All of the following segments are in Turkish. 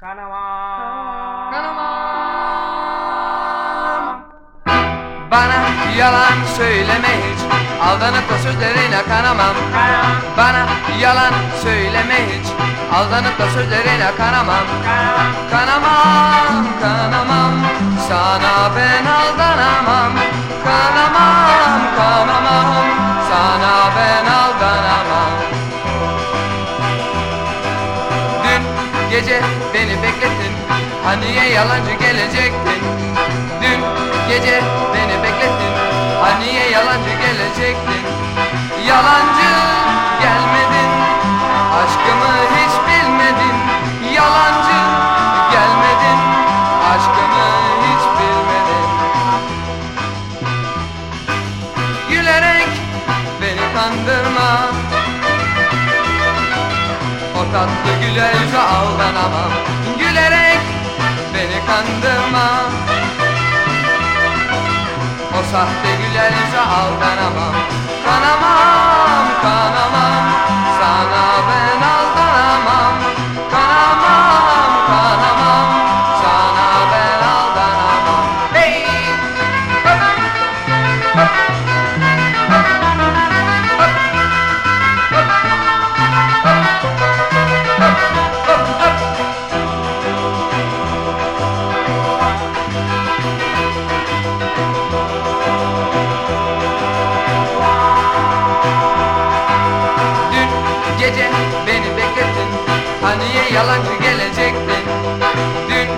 Kanamam. Kanamam. Bana yalan söyleme hiç Aldanıp da sözlerine kanamam Kanamam. Bana yalan söyleme hiç Aldanıp da sözlerine kanamam Kanamam. Kanamam, kanamam Sana ben aldanamam gece beni beklettin. Haniye yalancı gelecektin. Dün gece beni beklettin. Haniye yalancı gelecektin tatlı yüze aldanamam. Gülerek beni kandırma. O sahte yüze aldanamam. Kanamam Haniye yalancı gelecektin? Dün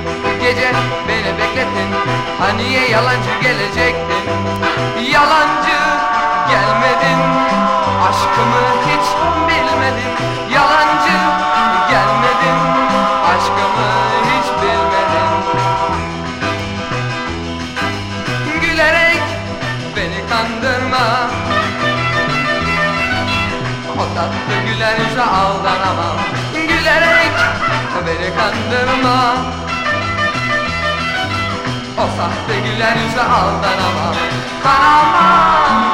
gece beni beklettin. Haniye yalancı gelecektin? Yalancı gelmedin. Aşkımı hiç bilmedin. Yalancı gelmedin. Aşkımı o tatlı güler yüze aldanamam. Gülerek beni kandırma. O sahte güler yüze aldanamam. Kanamam,